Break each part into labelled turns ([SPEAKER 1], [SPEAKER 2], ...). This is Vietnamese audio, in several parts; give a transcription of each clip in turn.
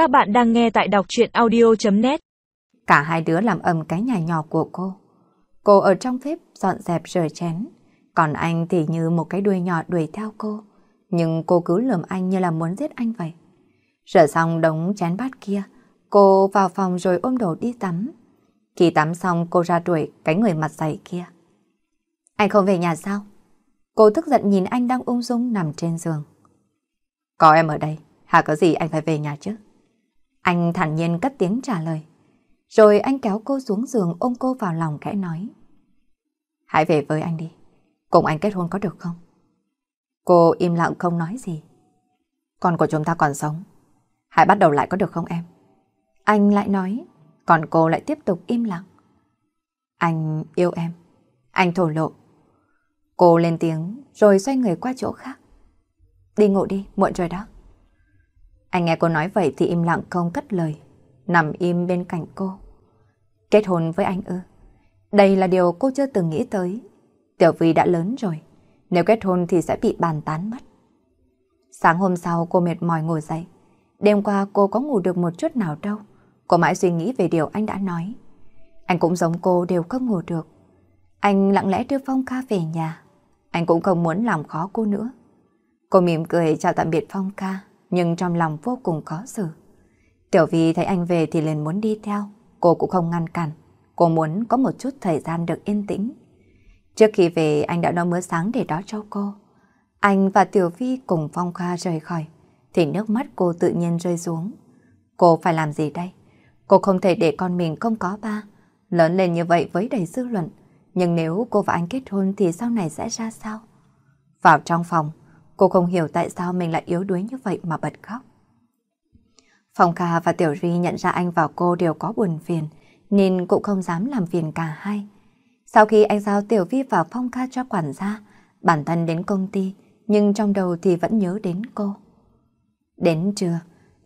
[SPEAKER 1] Các bạn đang nghe tại đọc chuyện audio.net
[SPEAKER 2] Cả hai đứa làm ầm cái nhà nhỏ của cô. Cô ở trong bếp dọn dẹp rửa chén. Còn anh thì như một cái đuôi nhỏ đuổi theo cô. Nhưng cô cứ lườm anh như là muốn giết anh vậy. Rửa xong đống chén bát kia, cô vào phòng rồi ôm đồ đi tắm. Khi tắm xong cô ra đuổi cái người mặt dày kia. Anh không về nhà sao? Cô tức giận nhìn anh đang ung dung nằm trên giường. Có em ở đây, hả có gì anh phải về nhà chứ? Anh thản nhiên cất tiếng trả lời. Rồi anh kéo cô xuống giường ôm cô vào lòng kẽ nói. Hãy về với anh đi, cùng anh kết hôn có được không? Cô im lặng không nói gì. Con của chúng ta còn sống, hãy bắt đầu lại có được không em? Anh lại nói, còn cô lại tiếp tục im lặng. Anh yêu em, anh thổ lộ. Cô lên tiếng rồi xoay người qua chỗ khác. Đi ngủ đi, muộn rồi đó. Anh nghe cô nói vậy thì im lặng không cất lời, nằm im bên cạnh cô. Kết hôn với anh ư? Đây là điều cô chưa từng nghĩ tới. Tiểu Vi đã lớn rồi, nếu kết hôn thì sẽ bị bàn tán mất. Sáng hôm sau cô mệt mỏi ngồi dậy. Đêm qua cô có ngủ được một chút nào đâu. Cô mãi suy nghĩ về điều anh đã nói. Anh cũng giống cô đều không ngủ được. Anh lặng lẽ đưa Phong Kha về nhà. Anh cũng không muốn làm khó cô nữa. Cô mỉm cười chào tạm biệt Phong Kha nhưng trong lòng vô cùng khó xử. Tiểu Vi thấy anh về thì liền muốn đi theo, cô cũng không ngăn cản. Cô muốn có một chút thời gian được yên tĩnh. Trước khi về anh đã nấu mưa sáng để đó cho cô. Anh và Tiểu Vi cùng Phong Kha rời khỏi, thì nước mắt cô tự nhiên rơi xuống. Cô phải làm gì đây? Cô không thể để con mình không có ba, lớn lên như vậy với đầy dư luận. Nhưng nếu cô và anh kết hôn thì sau này sẽ ra sao? Vào trong phòng, Cô không hiểu tại sao mình lại yếu đuối như vậy mà bật khóc. Phong Kha và Tiểu Ri nhận ra anh và cô đều có buồn phiền, nên cũng không dám làm phiền cả hai. Sau khi anh giao Tiểu Vi và Phong Kha cho quản gia, bản thân đến công ty, nhưng trong đầu thì vẫn nhớ đến cô. Đến trưa,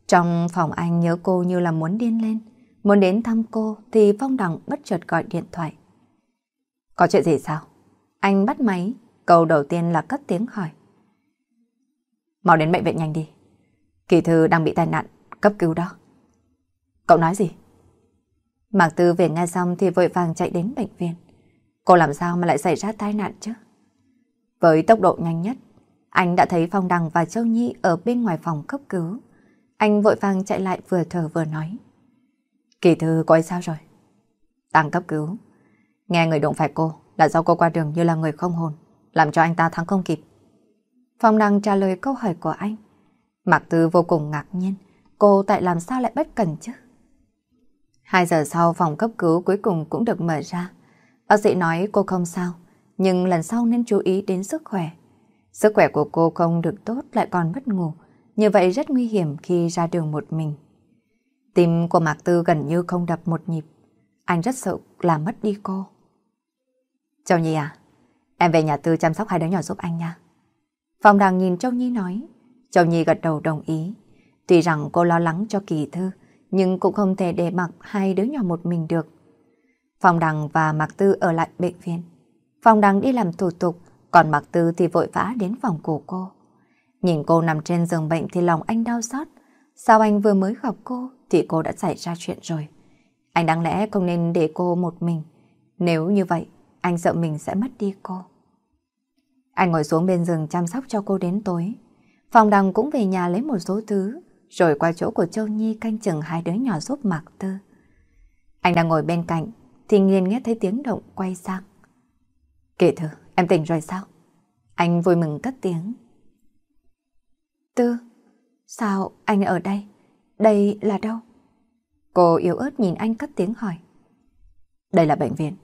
[SPEAKER 2] trong phòng anh nhớ cô như là muốn điên lên. Muốn đến thăm cô thì Phong Đằng bất chợt gọi điện thoại. Có chuyện gì sao? Anh bắt máy, câu đầu tiên là cất tiếng hỏi. Mau đến bệnh viện nhanh đi. Kỳ thư đang bị tai nạn, cấp cứu đó. Cậu nói gì? Mạc Tư về nghe xong thì vội vàng chạy đến bệnh viện. Cô làm sao mà lại xảy ra tai nạn chứ? Với tốc độ nhanh nhất, anh đã thấy Phong Đằng và Châu Nhi ở bên ngoài phòng cấp cứu. Anh vội vàng chạy lại vừa thở vừa nói. Kỳ thư có sao rồi? Đang cấp cứu. Nghe người đụng phải cô là do cô qua đường như là người không hồn, làm cho anh ta thắng không kịp. Phong đang trả lời câu hỏi của anh. Mạc Tư vô cùng ngạc nhiên, cô tại làm sao lại bất cần chứ? Hai giờ sau phòng cấp cứu cuối cùng cũng được mở ra. Bác sĩ nói cô không sao, nhưng lần sau nên chú ý đến sức khỏe. Sức khỏe của cô không được tốt lại còn mất ngủ, như vậy rất nguy hiểm khi ra đường một mình. Tim của Mạc Tư gần như không đập một nhịp, anh rất sợ làm mất đi cô. Châu Nhi à, em về nhà Tư chăm sóc hai đứa nhỏ giúp anh nha. Phòng Đằng nhìn Châu Nhi nói. Châu Nhi gật đầu đồng ý. Tuy rằng cô lo lắng cho kỳ thư, nhưng cũng không thể để mặc hai đứa nhỏ một mình được. Phòng Đằng và Mạc Tư ở lại bệnh viện. Phòng Đằng đi làm thủ tục, còn Mạc Tư thì vội vã đến phòng của cô. Nhìn cô nằm trên giường bệnh thì lòng anh đau xót. Sao anh vừa mới gặp cô thì cô đã xảy ra chuyện rồi. Anh đáng lẽ không nên để cô một mình. Nếu như vậy, anh sợ mình sẽ mất đi cô. Anh ngồi xuống bên giường chăm sóc cho cô đến tối. Phòng đằng cũng về nhà lấy một số thứ, rồi qua chỗ của Châu Nhi canh chừng hai đứa nhỏ giúp Mạc Tư. Anh đang ngồi bên cạnh, thì nghiền nghe thấy tiếng động quay sang. Kể thử, em tỉnh rồi sao? Anh vui mừng cất tiếng. Tư, sao anh ở đây? Đây là đâu? Cô yếu ớt nhìn anh cất tiếng hỏi. Đây là bệnh viện.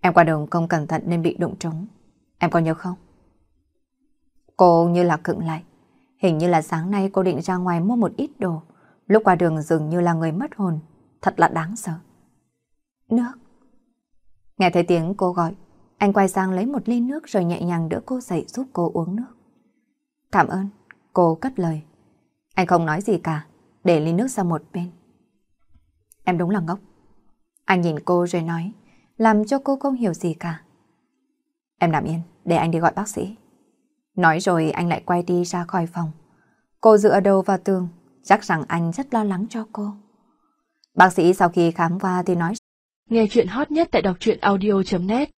[SPEAKER 2] Em qua đường không cẩn thận nên bị đụng trúng. Em có nhớ không? Cô như là cựng lại. Hình như là sáng nay cô định ra ngoài mua một ít đồ. Lúc qua đường dường như là người mất hồn. Thật là đáng sợ. Nước. Nghe thấy tiếng cô gọi, anh quay sang lấy một ly nước rồi nhẹ nhàng đỡ cô dậy giúp cô uống nước. Cảm ơn, cô cất lời. Anh không nói gì cả, để ly nước sang một bên. Em đúng là ngốc. Anh nhìn cô rồi nói, làm cho cô không hiểu gì cả. Em nằm yên, để anh đi gọi bác sĩ. Nói rồi anh lại quay đi ra khỏi phòng. Cô dựa đầu vào tường, chắc rằng anh rất lo lắng cho cô. Bác sĩ sau khi khám qua thì nói
[SPEAKER 3] Nghe chuyện hot nhất tại đọc truyện audio.net